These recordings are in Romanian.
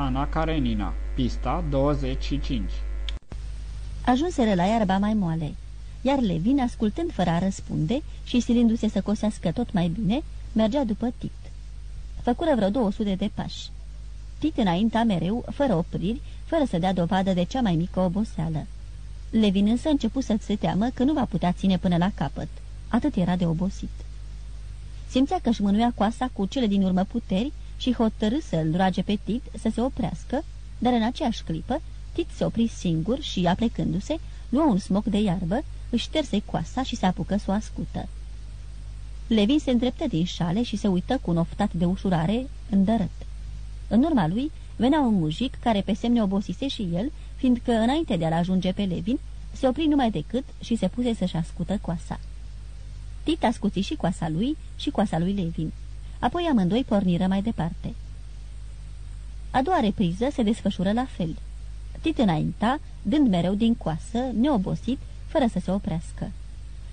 Ana Karenina Pista 25 Ajunseră la iarba mai moale, iar Levin, ascultând fără a răspunde și silindu-se să cosească tot mai bine, mergea după Tit. Făcură vreo 200 de pași. Tit înainta mereu, fără opriri, fără să dea dovadă de cea mai mică oboseală. Levin însă început să se teamă că nu va putea ține până la capăt. Atât era de obosit. Simțea că își mânuia coasa cu cele din urmă puteri și hotărâ să-l roage pe Tit să se oprească, dar în aceeași clipă Tit se opri singur și, aplecându-se, luă un smoc de iarbă, își șterse coasa și se apucă să o ascută. Levin se îndreptă din șale și se uită cu un oftat de ușurare îndărât. În urma lui venea un mujic care pe semne obosise și el, fiindcă înainte de a-l ajunge pe Levin, se opri numai decât și se puse să-și ascută coasa. Tit ascuți și coasa lui și coasa lui Levin. Apoi amândoi porniră mai departe. A doua repriză se desfășură la fel. Tit înainta, dând mereu din coasă, neobosit, fără să se oprească.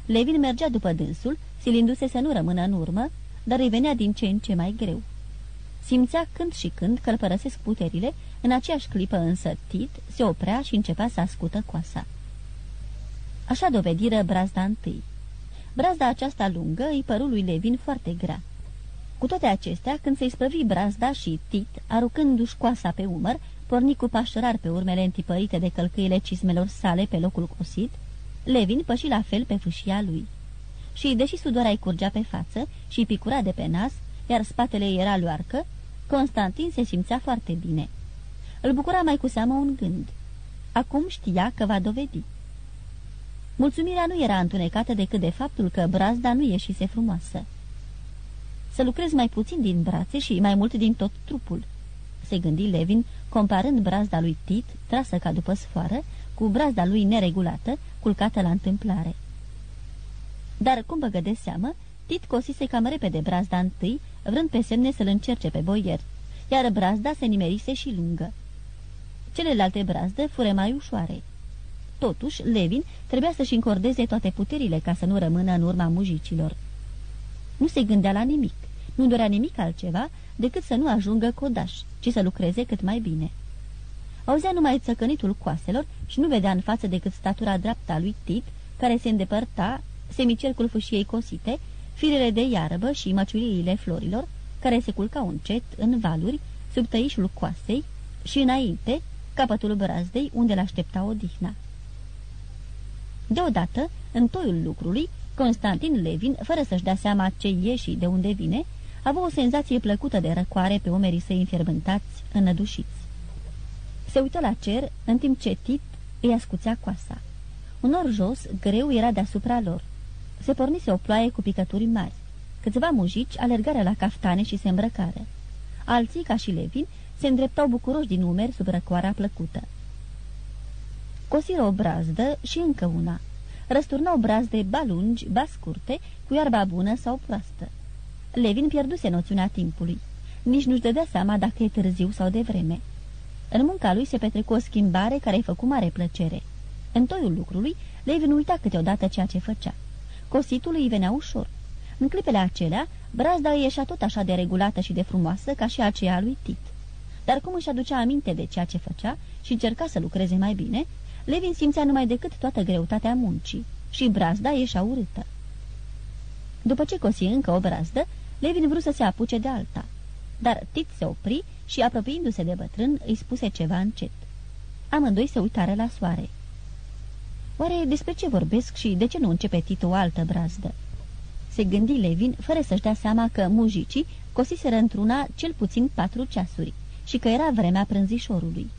Levin mergea după dânsul, silindu-se să nu rămână în urmă, dar îi venea din ce în ce mai greu. Simțea când și când că îl părăsesc puterile, în aceeași clipă însă Tit se oprea și începea să ascută coasa. Așa dovediră brazda întâi. Brazda aceasta lungă îi păru lui Levin foarte grea. Cu toate acestea, când se-i sprăvi brazda și Tit, aruncându-și coasa pe umăr, porni cu pașărar pe urmele întipărite de călcâile cismelor sale pe locul cosit, Levin păși la fel pe fâșia lui. Și, deși sudoarea îi curgea pe față și picura de pe nas, iar spatele era luarcă, Constantin se simțea foarte bine. Îl bucura mai cu seamă un gând. Acum știa că va dovedi. Mulțumirea nu era întunecată decât de faptul că brazda nu ieșise frumoasă. Să lucrez mai puțin din brațe și mai mult din tot trupul, se gândi Levin, comparând brazda lui Tit, trasă ca după sfoară, cu brazda lui neregulată, culcată la întâmplare. Dar, cum băgă de seamă, Tit cosise cam repede brazda întâi, vrând pe semne să-l încerce pe boier, iar brazda se nimerise și lungă. Celelalte brazde fure mai ușoare. Totuși, Levin trebuia să-și încordeze toate puterile ca să nu rămână în urma mujicilor. Nu se gândea la nimic, nu dorea nimic altceva decât să nu ajungă codaș, ci să lucreze cât mai bine. Auzea numai țăcănitul coaselor și nu vedea în față decât statura dreapta a lui Tit, care se îndepărta, semicercul fâșiei cosite, firele de iarbă și măciuliile florilor, care se culcau încet în valuri, sub tăișul coasei și înainte, capătul brazdei, unde l-aștepta odihna. Deodată, în toiul lucrului, Constantin Levin, fără să-și dea seama ce e și de unde vine, avea o senzație plăcută de răcoare pe umerii săi înfierbântați, înădușiți. Se uită la cer, în timp ce Tit îi ascuțea coasa. Un nor jos, greu, era deasupra lor. Se pornise o ploaie cu picături mari. Câțiva mujici alergară la caftane și se îmbrăcară. Alții, ca și Levin, se îndreptau bucuroși din umeri sub răcoarea plăcută. Cosiră o brazdă și încă una. Răsturnau brazde ba lungi, ba scurte, cu iarba bună sau proastă. Levin pierduse noțiunea timpului. Nici nu-și dădea seama dacă e târziu sau de vreme. În munca lui se petrecu o schimbare care îi făcu mare plăcere. În toiul lucrului, Levin uita câteodată ceea ce făcea. Cositul îi venea ușor. În clipele acelea, brazda îi ieșea tot așa de regulată și de frumoasă ca și aceea lui Tit. Dar cum își aducea aminte de ceea ce făcea și încerca să lucreze mai bine, Levin simțea numai decât toată greutatea muncii și brazda ieșea urâtă. După ce cosi încă o brazdă, Levin vrut să se apuce de alta. Dar Tit se opri și, apropiindu-se de bătrân, îi spuse ceva încet. Amândoi se uitară la soare. Oare despre ce vorbesc și de ce nu începe Tit o altă brazdă? Se gândi Levin, fără să-și dea seama că mujicii cosiseră într-una cel puțin patru ceasuri și că era vremea prânzișorului.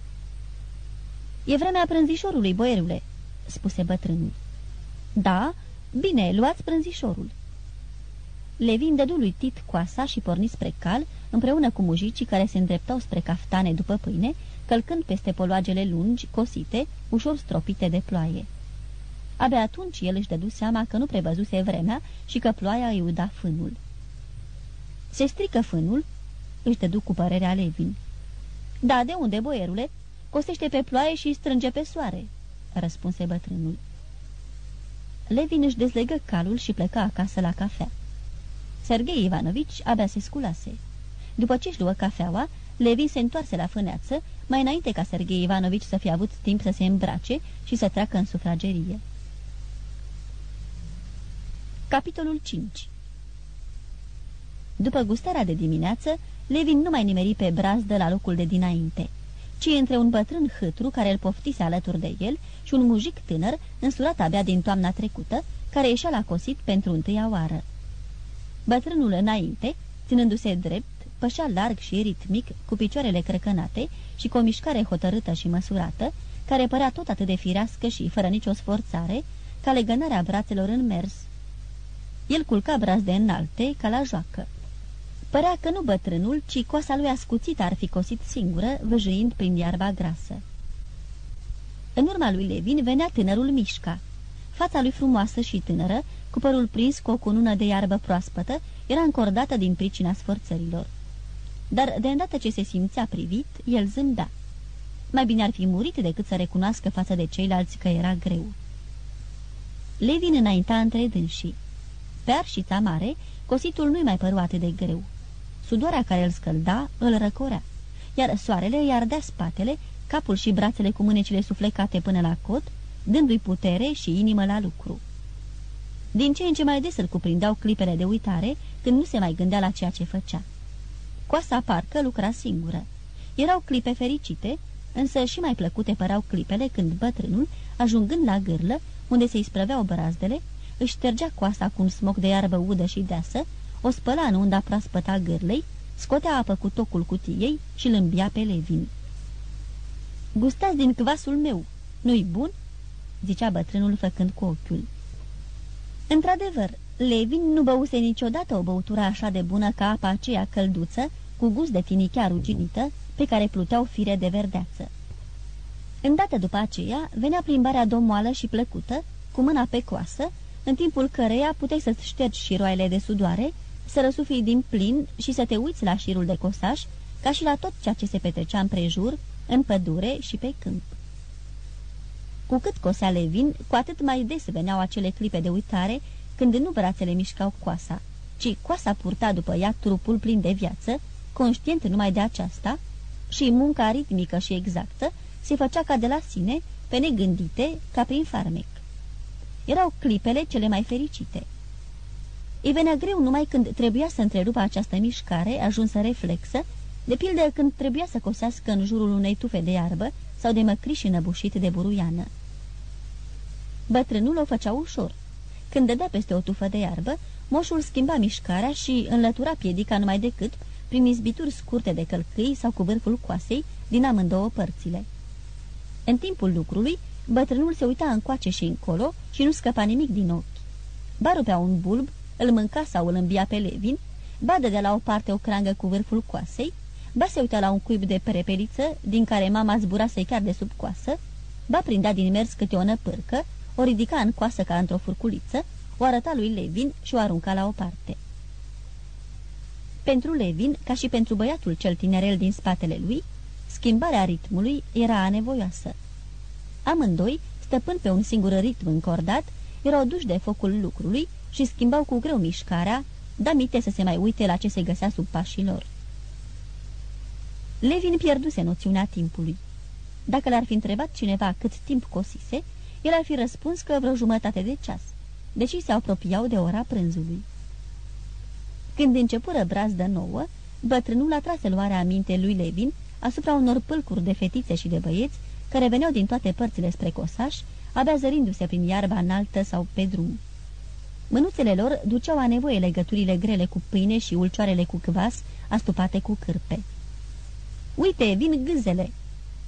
E vremea prânzișorului, boierule," spuse bătrânul. Da, bine, luați prânzișorul." Levin dădu lui Tit coasa și porni spre cal, împreună cu mujicii care se îndreptau spre caftane după pâine, călcând peste poloagele lungi, cosite, ușor stropite de ploaie. Abia atunci el își dădu seama că nu prevăzuse vremea și că ploaia îi uda fânul. Se strică fânul?" își dădu cu părerea Levin. Da, de unde, boierule? Cosește pe ploaie și strânge pe soare," răspunse bătrânul. Levin își dezlegă calul și pleca acasă la cafea. Sergei Ivanovici abia se sculase. După ce își luă cafeaua, Levi se întoarse la fâneață, mai înainte ca Sergei Ivanovici să fie avut timp să se îmbrace și să treacă în sufragerie. Capitolul 5 După gustarea de dimineață, Levin nu mai nimeri pe brazdă la locul de dinainte, ci între un bătrân hâtru care îl poftise alături de el și un mujic tânăr, însurat abia din toamna trecută, care ieșea la cosit pentru întâia oară. Bătrânul înainte, ținându-se drept, pășea larg și ritmic, cu picioarele crăcănate și cu o mișcare hotărâtă și măsurată, care părea tot atât de firească și fără nicio sforțare, ca legănarea brațelor în mers. El culca brazde înalte, ca la joacă. Părea că nu bătrânul, ci coasa lui ascuțită ar fi cosit singură, văjuind prin iarba grasă. În urma lui Levin venea tânărul Mișca. Fața lui frumoasă și tânără, cu părul prins cu o cunună de iarbă proaspătă, era încordată din pricina sforțărilor. Dar de îndată ce se simțea privit, el zâmbea. Mai bine ar fi murit decât să recunoască față de ceilalți că era greu. Levin înainta între dânsii. Pe arșița mare, cositul nu-i mai păru atât de greu. Sudoarea care îl scălda îl răcorea, iar soarele îi ardea spatele, capul și brațele cu mânecile suflecate până la cot, dându-i putere și inimă la lucru. Din ce în ce mai des îl cuprindeau clipele de uitare, când nu se mai gândea la ceea ce făcea. Coasa parcă lucra singură. Erau clipe fericite, însă și mai plăcute păreau clipele când bătrânul, ajungând la gârlă, unde se isprăveau brazdele, își ștergea coasa cu un smoc de iarbă udă și deasă, o spăla în unda proaspătă a gârlei, scotea apă cu tocul cutiei și îl îmbia pe Levin. Gustați din cvasul meu, nu-i bun?" zicea bătrânul făcând cu ochiul. Într-adevăr, Levin nu băuse niciodată o băutură așa de bună ca apa aceea călduță, cu gust de tinichea ruginită, pe care pluteau fire de verdeață. Îndată după aceea, venea plimbarea domoală și plăcută, cu mâna pe coasă, în timpul căreia puteai să-ți ștergi șiroaiele de sudoare, să răsufii din plin și să te uiți la șirul de cosaș, ca și la tot ceea ce se petrecea în prejur, în pădure și pe câmp. Cu cât cosea Levin, cu atât mai des veneau acele clipe de uitare, când nu brațele mișcau coasa, ci coasa purta după ea trupul plin de viață, conștient numai de aceasta, și munca ritmică și exactă se făcea ca de la sine, pe negândite, ca prin farmec. Erau clipele cele mai fericite. Îi venea greu numai când trebuia să întrerupă această mișcare, ajunsă reflexă, de pildă când trebuia să cosească în jurul unei tufe de iarbă sau de măcriș înăbușit de buruiană. Bătrânul o făcea ușor. Când dădea peste o tufă de iarbă, moșul schimba mișcarea și înlătura piedica numai decât prin izbituri scurte de călcâi sau cu vârful coasei din amândouă părțile. În timpul lucrului, bătrânul se uita încoace și încolo și nu scăpa nimic din ochi. Ba rupea un bulb, îl mânca sau îl îmbia pe Levin, ba de la o parte o crangă cu vârful coasei, ba se uita la un cuib de prepeliță, din care mama zburase chiar de sub coasă, ba prindea din mers câte o năpârcă, o ridica în coasă ca într-o furculiță, o arăta lui Levin și o arunca la o parte. Pentru Levin, ca și pentru băiatul cel tinerel din spatele lui, schimbarea ritmului era anevoioasă. Amândoi, stăpând pe un singur ritm încordat, erau duși de focul lucrului și schimbau cu greu mișcarea, da minte să se mai uite la ce se găsea sub pașii lor. Levin pierduse noțiunea timpului. Dacă l-ar fi întrebat cineva cât timp cosise, el ar fi răspuns că vreo jumătate de ceas, deși se apropiau de ora prânzului. Când începură brazdă nouă, bătrânul atrase luarea aminte lui Levin asupra unor pâlcuri de fetițe și de băieți care veneau din toate părțile spre cosaș, abia zărindu-se prin iarba înaltă sau pe drum. Mânuțele lor duceau a nevoie legăturile grele cu pâine și ulcioarele cu cvas astupate cu cârpe. Uite, vin gâzele!"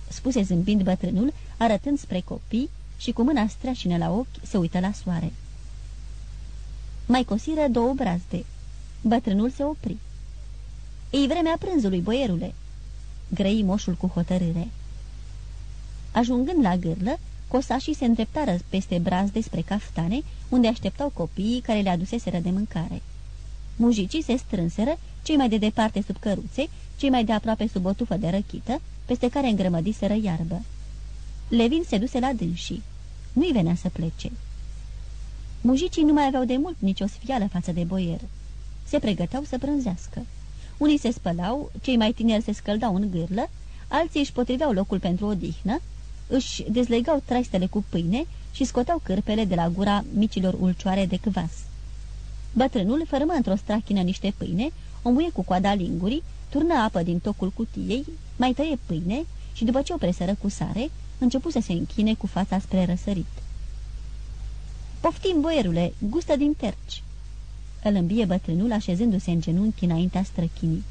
spuse zâmbind bătrânul, arătând spre copii și cu mâna streașină la ochi se uită la soare. Mai cosiră două brazde. Bătrânul se opri. Ei vremea prânzului, boierule!" grăi moșul cu hotărâre. Ajungând la gârlă, cosașii se îndreptară peste brazde spre caftane, unde așteptau copiii care le aduseseră de mâncare. Mujicii se strânseră, cei mai de departe sub căruțe, cei mai de aproape sub o tufă de răchită, peste care îngrămădiseră iarbă. Levin se duse la dânsii. Nu-i venea să plece. Mujicii nu mai aveau de mult nicio sfială față de boier. Se pregăteau să prânzească. Unii se spălau, cei mai tineri se scăldau în gârlă, alții își potriveau locul pentru odihnă, își dezlegau traistele cu pâine și scoteau cârpele de la gura micilor ulcioare de cvas. Bătrânul fărâmă într-o strachină niște pâine, o muie cu coada lingurii, turnă apă din tocul cutiei, mai tăie pâine și după ce o presără cu sare, începu să se închine cu fața spre răsărit. Poftim, boierule, gustă din terci!" Îl îmbie bătrânul așezându-se în genunchi înaintea străchinii.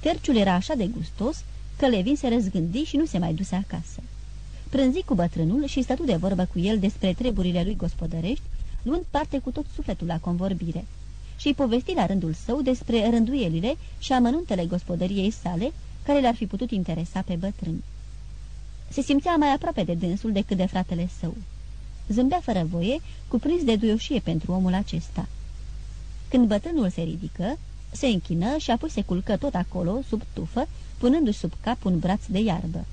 Terciul era așa de gustos că Levin se răzgândi și nu se mai duse acasă. Prânzi cu bătrânul și stătu de vorbă cu el despre treburile lui gospodărești, luând parte cu tot sufletul la convorbire. Și-i povesti la rândul său despre rânduielile și amănuntele gospodăriei sale, care le-ar fi putut interesa pe bătrân. Se simțea mai aproape de dânsul decât de fratele său. Zâmbea fără voie, cuprins de duioșie pentru omul acesta. Când bătrânul se ridică, se închină și apoi se culcă tot acolo, sub tufă, punându-și sub cap un braț de iarbă.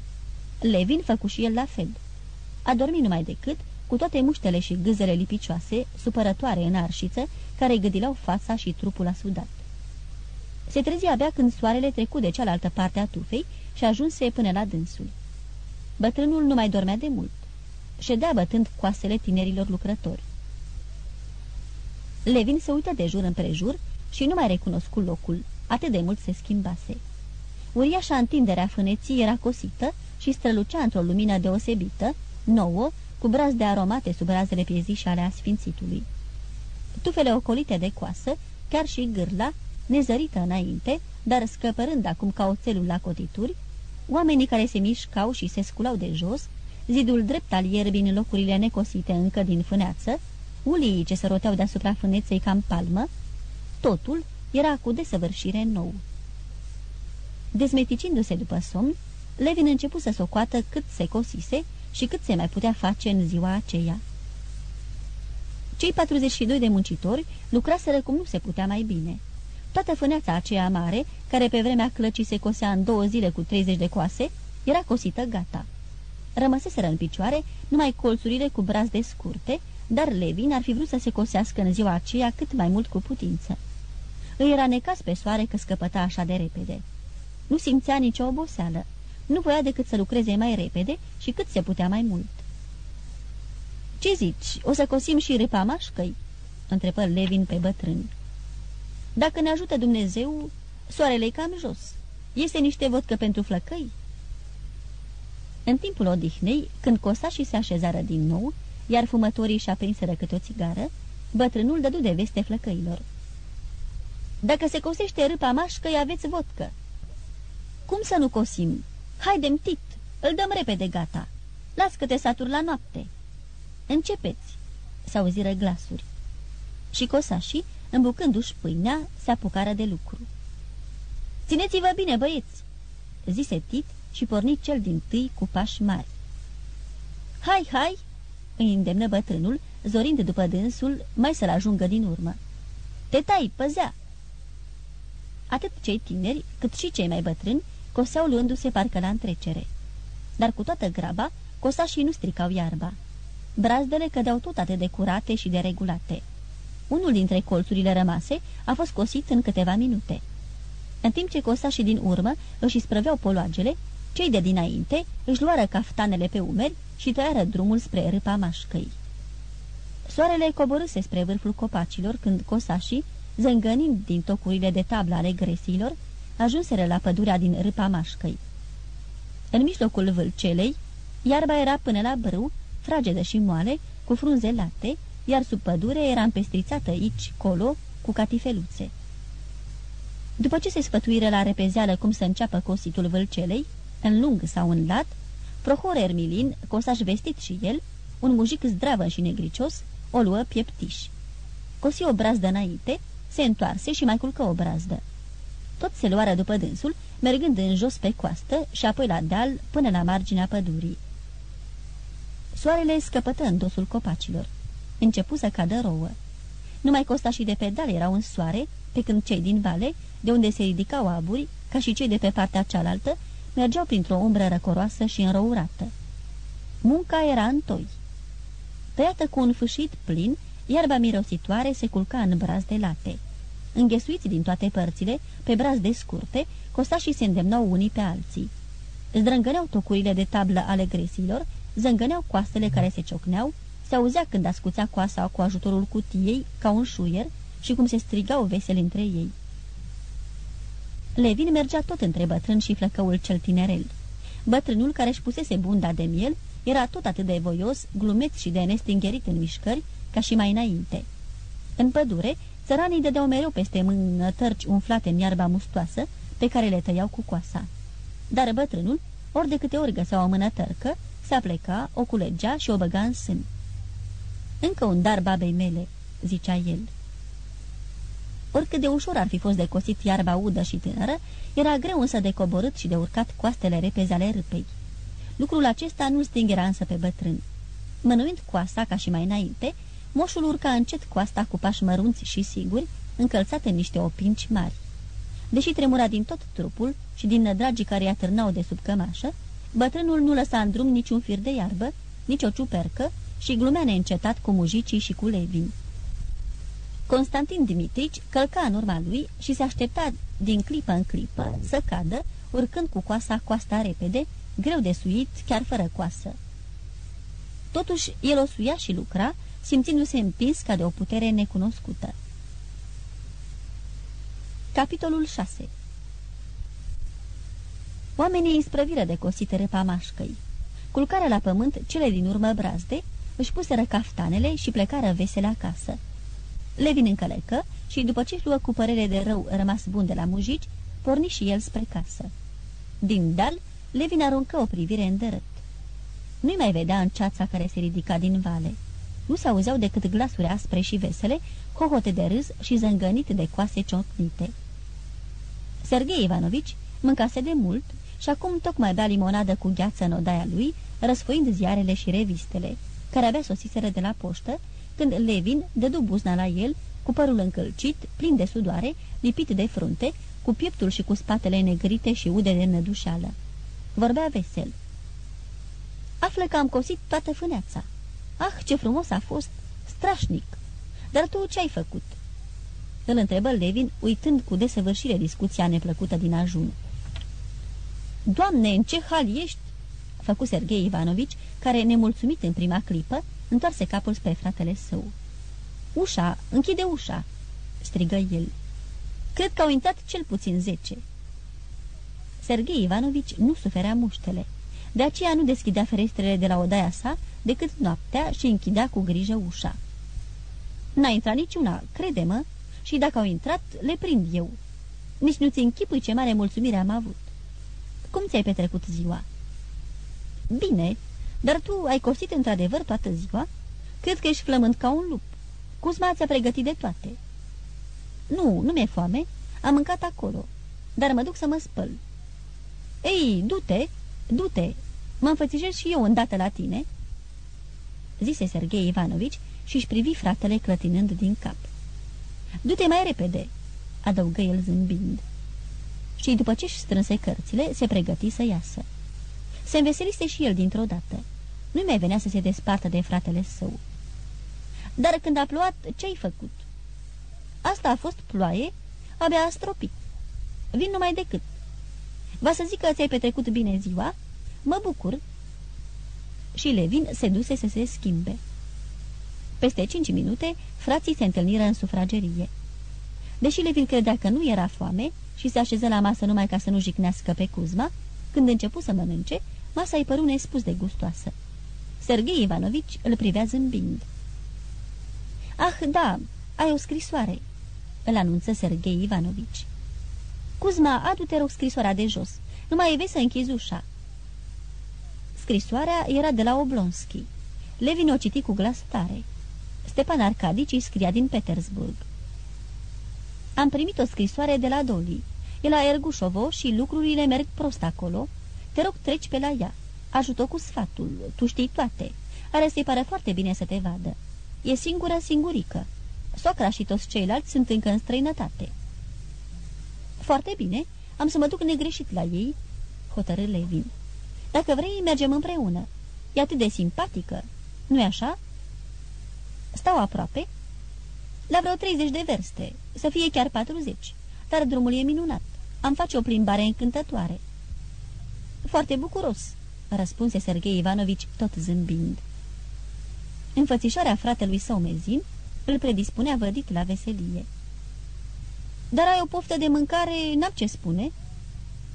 Levin făcu și el la fel. A dormit numai decât, cu toate muștele și gâzele lipicioase, supărătoare în arșiță, care gâdilau fața și trupul asudat. Se trezi abia când soarele trecu de cealaltă parte a tufei și ajunse până la dânsul. Bătrânul nu mai dormea de mult. Ședea bătând coasele tinerilor lucrători. Levin se uită de jur împrejur și nu mai recunoscu locul, atât de mult se schimbase. Uriașa întinderea fâneții era cosită și strălucea într-o lumină deosebită, nouă, cu braz de aromate sub razele piezișe ale asfințitului. Tufele ocolite de coasă, chiar și gârla, nezărită înainte, dar scăpărând acum ca oțelul la cotituri, oamenii care se mișcau și se sculau de jos, zidul drept al ierbii în locurile necosite încă din fâneață, ulii ce se roteau deasupra fâneței cam palmă, totul era cu desăvârșire nou. Dezmeticindu-se după somn, Levin începu să socoată cât se cosise și cât se mai putea face în ziua aceea. Cei 42 de muncitori lucraseră cum nu se putea mai bine. Toată fâneața aceea mare, care pe vremea clăcii se cosea în două zile cu 30 de coase, era cosită gata. Rămăseseră în picioare numai colțurile cu de scurte, dar Levin ar fi vrut să se cosească în ziua aceea cât mai mult cu putință. Îi era necas pe soare că scăpăta așa de repede. Nu simțea nicio oboseală. Nu voia decât să lucreze mai repede și cât se putea mai mult. Ce zici, o să cosim și râpa mașcăi?" întrebă Levin pe bătrân. Dacă ne ajută Dumnezeu, soarele cam jos. Este niște vodcă pentru flăcăi?" În timpul odihnei, când și se așezară din nou, iar fumătorii și aprinseră câte o țigară, bătrânul dădu de veste flăcăilor. Dacă se cosește râpa mașcăi, aveți vodcă." Cum să nu cosim? Haidem, tit, îl dăm repede gata. Las că te saturi la noapte." Începeți!" s-auziră glasuri. Și cosașii, îmbucându-și pâinea, se apucară de lucru. Țineți-vă bine, băieți!" zise Tit și porni cel din tâi cu pași mari. Hai, hai!" îi îndemnă bătrânul, zorind după dânsul mai să-l ajungă din urmă. Te tai, păzea!" Atât cei tineri, cât și cei mai bătrâni, coseau luându-se parcă la întrecere. Dar cu toată graba, cosașii nu stricau iarba. Brazdele cădeau tot atât de curate și de regulate. Unul dintre colțurile rămase a fost cosit în câteva minute. În timp ce cosașii din urmă își sprăveau poloagele, cei de dinainte își luară caftanele pe umeri și tăiară drumul spre râpa mașcăi. Soarele coborâse spre vârful copacilor când cosașii, zângănind din tocurile de tabla ale gresiilor, ajunseră la pădurea din râpa mașcăi. În mijlocul vâlcelei, iarba era până la brâu, fragedă și moale, cu frunze late, iar sub pădure era împestrițată aici, colo, cu catifeluțe. După ce se sfătuiră la repezeală cum să înceapă cositul vâlcelei, în lung sau în lat, Prohor Ermilin, cosaș vestit și el, un mujic zdravă și negricios, o luă pieptiș. Cosi o brazdă înainte, se întoarse și mai culcă o brazdă. Tot se luară după dânsul, mergând în jos pe coastă și apoi la deal până la marginea pădurii. Soarele scăpătă în dosul copacilor. Începu să cadă rouă. Numai costa și de pedal erau în soare, pe când cei din vale, de unde se ridicau aburi, ca și cei de pe partea cealaltă, mergeau printr-o umbră răcoroasă și înrourată. Munca era în toi. Tăiată cu un fâșit plin, iarba mirositoare se culca în braz de late. Înghesuiți din toate părțile, pe braț de scurte, costașii se îndemnau unii pe alții. Zdrângăneau tocurile de tablă ale gresilor, zângăneau coastele care se ciocneau, se auzea când ascuțea coasa cu ajutorul cutiei, ca un șuier, și cum se strigau veseli între ei. Levin mergea tot între bătrân și flăcăul cel tinerel. Bătrânul care își pusese bunda de miel era tot atât de voios, glumeț și de nestingherit în mișcări, ca și mai înainte. În pădure, țăranii dădeau mereu peste mână tărci umflate în iarba mustoasă, pe care le tăiau cu coasa. Dar bătrânul, ori de câte ori găsea o mână tărcă, se apleca, o culegea și o băga în sân. Încă un dar babei mele," zicea el. Oricât de ușor ar fi fost de cosit iarba udă și tânără, era greu însă de coborât și de urcat coastele repezi ale râpei. Lucrul acesta nu stingera însă pe bătrân. Mănuind coasta ca și mai înainte, moșul urca încet coasta cu pași mărunți și siguri, încălțate în niște opinci mari. Deși tremura din tot trupul și din nădragii care i târnau de sub cămașă, bătrânul nu lăsa în drum niciun fir de iarbă, nici o ciupercă și glumea neîncetat cu mujicii și cu levin. Constantin Dimitrici călca în urma lui și se aștepta din clipă în clipă să cadă, urcând cu coasa coasta repede, greu de suit, chiar fără coasă. Totuși, el o suia și lucra, simțindu-se împins ca de o putere necunoscută. Capitolul 6 Oamenii isprăviră de cosite repa mașcăi. Culcarea la pământ, cele din urmă brazde, își puseră caftanele și plecară vesele acasă. Levin încălecă și, după ce luă cu părere de rău rămas bun de la mujici, porni și el spre casă. Din dal, Levin aruncă o privire în dărât. Nu-i mai vedea în ceața care se ridica din vale. Nu se auzeau decât glasuri aspre și vesele, hohote de râs și zângănit de coase ciocnite. Sergei Ivanovici mâncase de mult și acum tocmai bea limonadă cu gheață în odaia lui, răsfoind ziarele și revistele, care abia sosiseră de la poștă, când Levin dădu buzna la el, cu părul încălcit, plin de sudoare, lipit de frunte, cu pieptul și cu spatele negrite și ude de nădușeală. Vorbea vesel. Află că am cosit toată fâneața. Ah, ce frumos a fost! Strașnic! Dar tu ce ai făcut?" Îl întrebă Levin, uitând cu desăvârșire discuția neplăcută din ajun. Doamne, în ce hal ești?" făcu Sergei Ivanovici, care, nemulțumit în prima clipă, întoarse capul spre fratele său. Ușa, închide ușa!" strigă el. Cred că au intrat cel puțin zece." Sergei Ivanovici nu suferea muștele. De aceea nu deschidea ferestrele de la odaia sa decât noaptea și închidea cu grijă ușa. N-a intrat niciuna, crede-mă, și dacă au intrat, le prind eu. Nici nu-ți închipui ce mare mulțumire am avut. Cum ți-ai petrecut ziua?" Bine, dar tu ai costit într-adevăr toată ziua? Cred că ești flământ ca un lup. Cuzma ți-a pregătit de toate." Nu, nu mi-e foame. Am mâncat acolo, dar mă duc să mă spăl." Ei, du-te, du-te, mă înfățișez și eu îndată la tine." Zise Sergei Ivanovici și-și privi fratele clătinând din cap. Du-te mai repede," adăugă el zâmbind. Și după ce-și strânse cărțile, se pregăti să iasă. Se înveselise și el dintr-o dată. Nu mai venea să se despartă de fratele său. Dar când a plouat, ce-ai făcut?" Asta a fost ploaie, abia a stropit. Vin numai decât. Va să zic că ți-ai petrecut bine ziua? Mă bucur." Și Levin se duse să se schimbe. Peste cinci minute, frații se întâlniră în sufragerie. Deși Levin credea că nu era foame și se așeză la masă numai ca să nu jicnească pe Cuzma, când începu să mănânce, masa îi păru nespus de gustoasă. Sergei Ivanovici îl privea zâmbind. Ah, da, ai o scrisoare," îl anunță Sergei Ivanovici. Cuzma, adu-te rog scrisoarea de jos. Nu mai vei să închizi ușa." Scrisoarea era de la Oblonski. Levin o citi cu glas tare. Stepan Arcadici scria din Petersburg. Am primit o scrisoare de la Doli. E la Ergușovo și lucrurile merg prost acolo. Te rog, treci pe la ea. Ajută cu sfatul. Tu știi toate. Are să-i pare foarte bine să te vadă. E singură singurică. Socra și toți ceilalți sunt încă în străinătate. Foarte bine, am să mă duc negreșit la ei, hotărâ Levin. Dacă vrei, mergem împreună. E atât de simpatică, nu-i așa? Stau aproape? La vreo 30 de verste, să fie chiar 40, dar drumul e minunat. Am face o plimbare încântătoare." Foarte bucuros," răspunse Sergei Ivanovici, tot zâmbind. Înfățișarea fratelui său mezin îl predispunea vădit la veselie. Dar ai o poftă de mâncare, n-am ce spune,"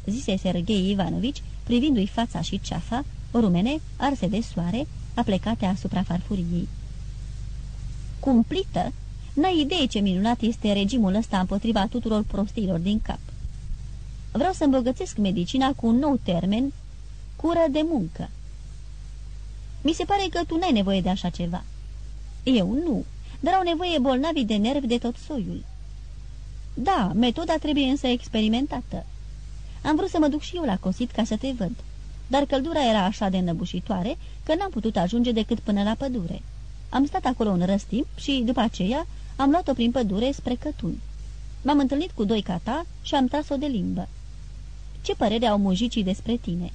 zise Sergei Ivanovici, privindu-i fața și ceafa, rumene, arse de soare, aplecate asupra farfuriei. Cumplită? N-ai idee ce minunat este regimul ăsta împotriva tuturor prostiilor din cap. Vreau să îmbogățesc medicina cu un nou termen, cură de muncă. Mi se pare că tu n-ai nevoie de așa ceva. Eu nu, dar au nevoie bolnavi de nervi de tot soiul. Da, metoda trebuie însă experimentată. Am vrut să mă duc și eu la cosit ca să te văd, dar căldura era așa de înăbușitoare că n-am putut ajunge decât până la pădure. Am stat acolo un răstimp și, după aceea, am luat-o prin pădure spre Cătun. M-am întâlnit cu doi cata și am tras-o de limbă. Ce părere au mujicii despre tine?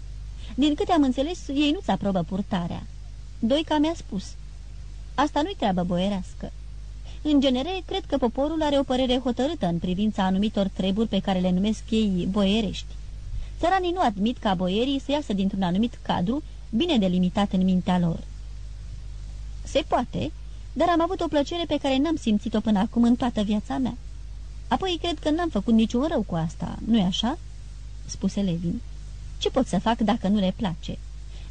Din câte am înțeles, ei nu-ți aprobă purtarea. Doica mi-a spus. Asta nu-i treabă boierească. În genere, cred că poporul are o părere hotărâtă în privința anumitor treburi pe care le numesc ei boierești. Țăranii nu admit ca boierii să iasă dintr-un anumit cadru bine delimitat în mintea lor. Se poate, dar am avut o plăcere pe care n-am simțit-o până acum în toată viața mea. Apoi cred că n-am făcut niciun rău cu asta, nu-i așa?" spuse Levin. Ce pot să fac dacă nu le place?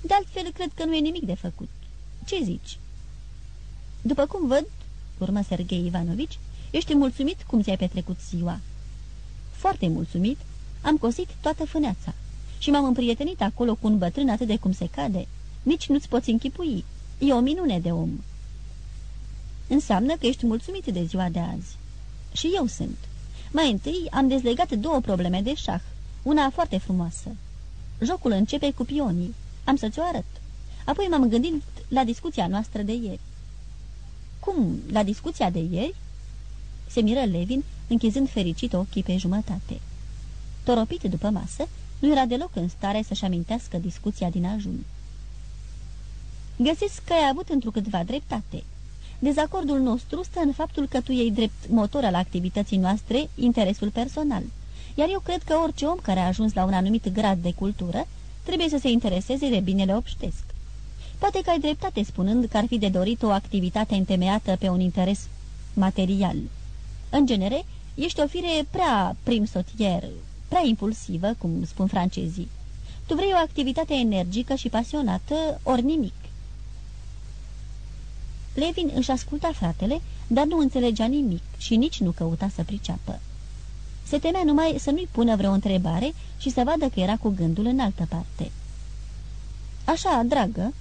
De altfel, cred că nu e nimic de făcut. Ce zici?" După cum văd, urmă Sergei Ivanovici, ești mulțumit cum ți-ai petrecut ziua." Foarte mulțumit. Am cosit toată fâneața și m-am împrietenit acolo cu un bătrân atât de cum se cade. Nici nu-ți poți închipui. E o minune de om." Înseamnă că ești mulțumit de ziua de azi. Și eu sunt. Mai întâi am dezlegat două probleme de șah, una foarte frumoasă. Jocul începe cu pionii. Am să ți-o arăt. Apoi m-am gândit la discuția noastră de ieri. Cum, la discuția de ieri?" Se miră Levin, închizând fericit ochii pe jumătate. Toropit după masă, nu era deloc în stare să-și amintească discuția din ajun. Găsesc că ai avut întrucâtva dreptate. Dezacordul nostru stă în faptul că tu iei drept motor al activității noastre interesul personal, iar eu cred că orice om care a ajuns la un anumit grad de cultură trebuie să se intereseze de binele obștesc. Poate că ai dreptate spunând că ar fi de dorit o activitate întemeiată pe un interes material. În genere, ești o fire prea primsotier, prea impulsivă, cum spun francezii. Tu vrei o activitate energică și pasionată, ori nimic. Levin își asculta fratele, dar nu înțelegea nimic și nici nu căuta să priceapă. Se temea numai să nu-i pună vreo întrebare și să vadă că era cu gândul în altă parte. Așa, dragă,"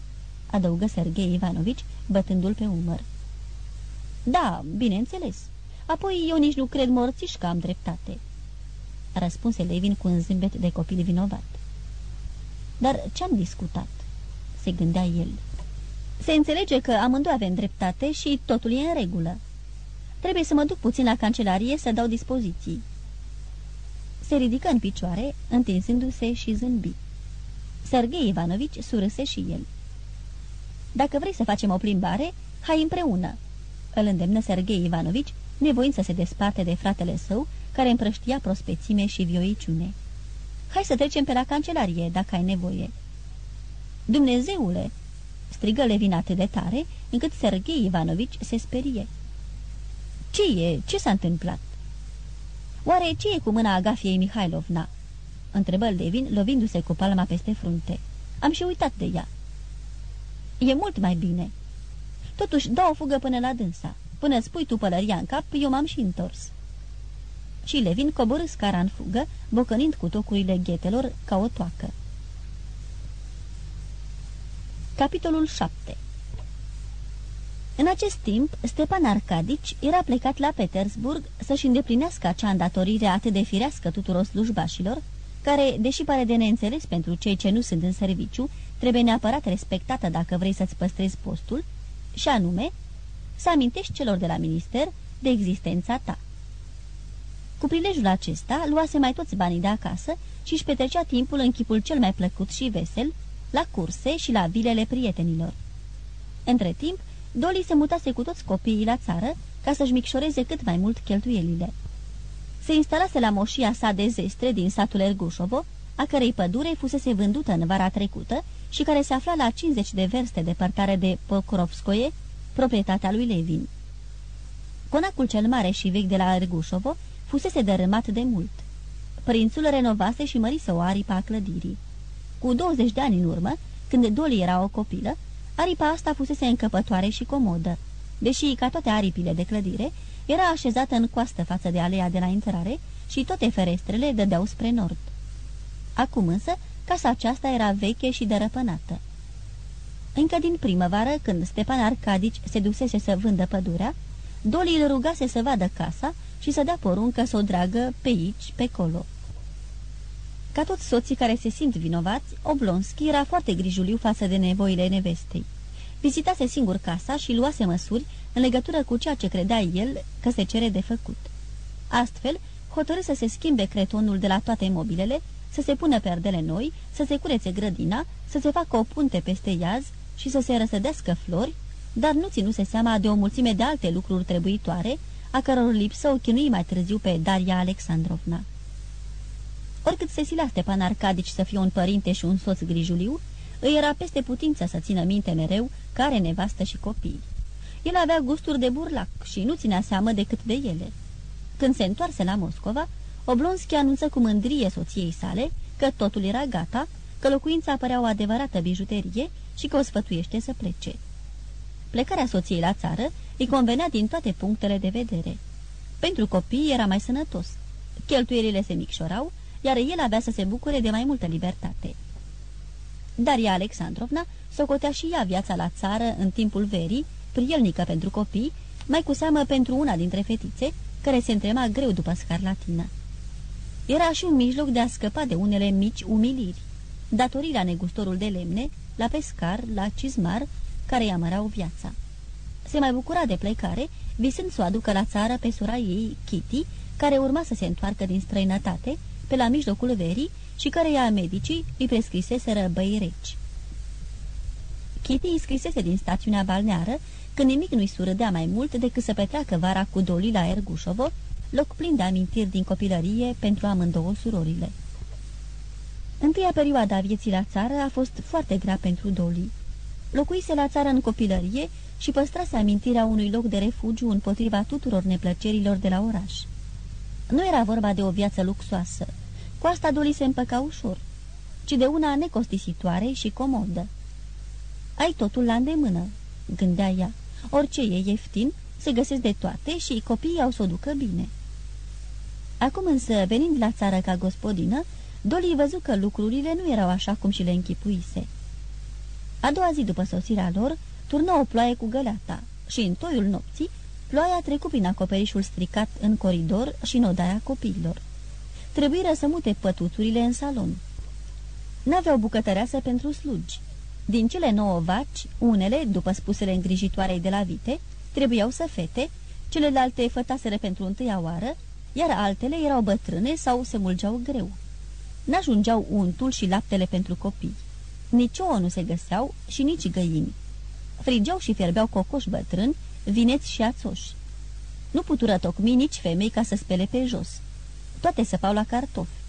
adăugă Sergei Ivanovici, bătându-l pe umăr. Da, bineînțeles. Apoi eu nici nu cred morțiș că am dreptate." Răspunse Levin cu un zâmbet de copil vinovat. Dar ce-am discutat?" se gândea el. Se înțelege că amândoi avem dreptate și totul e în regulă. Trebuie să mă duc puțin la cancelarie să dau dispoziții." Se ridică în picioare, întinsându-se și zâmbi. Sergei Ivanovici surâse și el. Dacă vrei să facem o plimbare, hai împreună," îl îndemnă Sergei Ivanovici, nevoind să se desparte de fratele său, care împrăștia prospețime și vioiciune. Hai să trecem pe la cancelarie, dacă ai nevoie." Dumnezeule!" strigă Levin atât de tare, încât Sergei Ivanovici se sperie. Ce e? Ce s-a întâmplat?" Oare ce e cu mâna Agafiei Mihailovna?" întrebă Levin, lovindu-se cu palma peste frunte. Am și uitat de ea." E mult mai bine." Totuși, dau o fugă până la dânsa. Până spui tu pălăria în cap, eu m-am și întors." Și Levin coborâ scara în fugă, bocănind cu tocurile ghetelor ca o toacă. Capitolul 7 În acest timp, Stepan Arcadici era plecat la Petersburg să-și îndeplinească acea îndatorire atât de firească tuturor slujbașilor, care, deși pare de neînțeles pentru cei ce nu sunt în serviciu, trebuie neapărat respectată dacă vrei să-ți păstrezi postul, și anume, să amintești celor de la minister de existența ta. Cu prilejul acesta, luase mai toți banii de acasă și își petrecea timpul în chipul cel mai plăcut și vesel, la curse și la vilele prietenilor. Între timp, Dolly se mutase cu toți copiii la țară ca să-și micșoreze cât mai mult cheltuielile. Se instalase la moșia sa de zestre din satul Ergușovo, a cărei pădure fusese vândută în vara trecută și care se afla la 50 de verste departare de Pokrovskoye, proprietatea lui Levin. Conacul cel mare și vechi de la Ergușovo fusese dărâmat de mult. Prințul renovase și mărise o aripă a clădirii. Cu 20 de ani în urmă, când Dolly era o copilă, aripa asta fusese încăpătoare și comodă, deși, ca toate aripile de clădire, era așezată în coastă față de alea de la intrare și toate ferestrele dădeau spre nord. Acum însă, casa aceasta era veche și dărăpânată. Încă din primăvară, când Stepan Arcadici se dusese să vândă pădurea, Doli îl rugase să vadă casa și să dea poruncă să o dragă pe aici, pe colo. Ca toți soții care se simt vinovați, Oblonski era foarte grijuliu față de nevoile nevestei. Vizitase singur casa și luase măsuri în legătură cu ceea ce credea el că se cere de făcut. Astfel, hotărâ să se schimbe cretonul de la toate mobilele, să se pună perdele noi, să se curețe grădina, să se facă o punte peste iaz și să se răsădească flori, dar nu ținuse seama de o mulțime de alte lucruri trebuitoare, a căror lipsă o chinui mai târziu pe Daria Alexandrovna. Oricât se silea Stepan Arcadici să fie un părinte și un soț grijuliu, îi era peste putință să țină minte mereu că are nevastă și copii. El avea gusturi de burlac și nu ținea seamă decât de ele. Când se întoarse la Moscova, Oblonski anunță cu mândrie soției sale că totul era gata, că locuința părea o adevărată bijuterie și că o sfătuiește să plece. Plecarea soției la țară îi convenea din toate punctele de vedere. Pentru copii era mai sănătos. Cheltuielile se micșorau, iar el avea să se bucure de mai multă libertate. Daria Alexandrovna socotea și ea viața la țară în timpul verii, prielnică pentru copii, mai cu seamă pentru una dintre fetițe, care se întrema greu după scarlatină. Era și un mijloc de a scăpa de unele mici umiliri, datorii la negustorul de lemne, la pescar, la cizmar, care i amărau viața. Se mai bucura de plecare, visând să o aducă la țară pe sora ei, Kitty, care urma să se întoarcă din străinătate, pe la mijlocul verii și care ea medicii îi prescriseseră băi reci. Kitty îi scrisese din stațiunea balneară, când nimic nu-i surâdea mai mult decât să petreacă vara cu Doli la Ergușovo, loc plin de amintiri din copilărie pentru amândouă surorile. Întâia perioada vieții la țară a fost foarte grea pentru Doli. Locuise la țară în copilărie și păstrase amintirea unui loc de refugiu împotriva tuturor neplăcerilor de la oraș. Nu era vorba de o viață luxoasă, cu asta Doli se împăca ușor, ci de una necostisitoare și comodă. Ai totul la îndemână, gândea ea. Orice e ieftin, se găsesc de toate și copiii au să o ducă bine. Acum însă, venind la țară ca gospodină, Doli văzu că lucrurile nu erau așa cum și le închipuise. A doua zi după sosirea lor, turnă o ploaie cu găleata și în toiul nopții, ploaia trecu prin acoperișul stricat în coridor și în odaia copiilor. Trebuie să mute pătuțurile în salon. N-aveau bucătăreasă pentru slugi. Din cele nouă vaci, unele, după spusele îngrijitoarei de la vite, trebuiau să fete, celelalte fătaseră pentru întâia oară, iar altele erau bătrâne sau se mulgeau greu. N-ajungeau untul și laptele pentru copii. Nici ouă nu se găseau și nici găini. Frigeau și fierbeau cocoși bătrâni, vineți și ațoși. Nu putură tocmi nici femei ca să spele pe jos. Toate săpau la cartofi.